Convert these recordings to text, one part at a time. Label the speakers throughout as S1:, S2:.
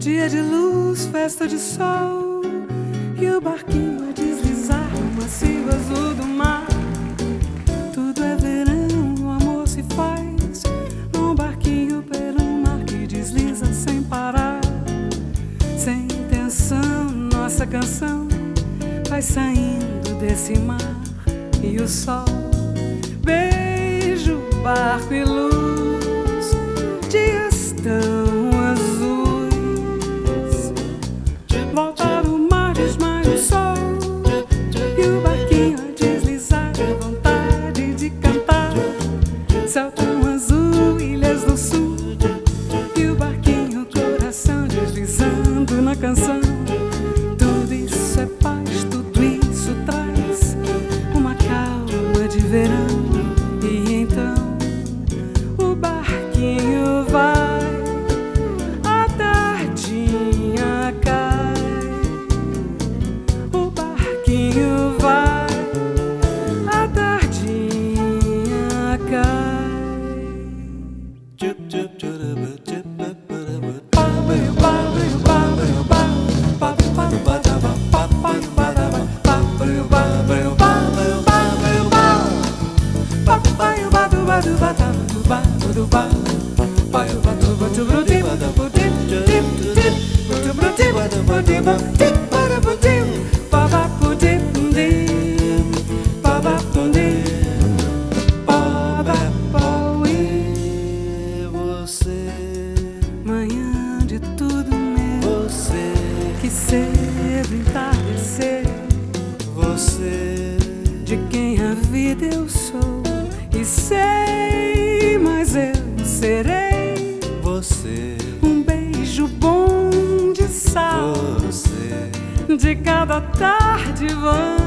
S1: Dia de luz, festa de sol E o barquinho a deslizar no macio azul do mar. Tudo é verão, o amor se faz Num barquinho pelo mar que desliza sem parar. Sem intenção, nossa canção Vai saindo desse mar E o sol. Beijo, barco e luz canção Tudo isso é paz, tudo isso traz Uma calma de verão. E então o barquinho vai A tardinha cai. O barquinho vai A tardinha cai de quem a vida eu sou
S2: você,
S1: um beijo bom de sal.
S2: Você.
S1: De cada tarde vã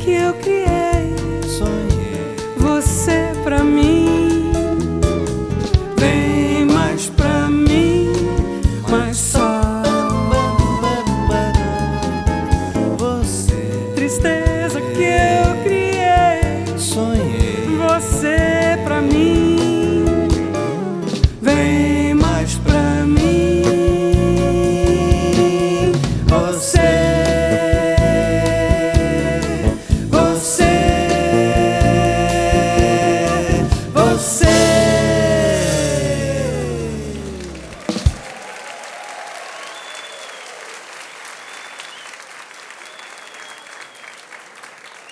S1: que eu criei.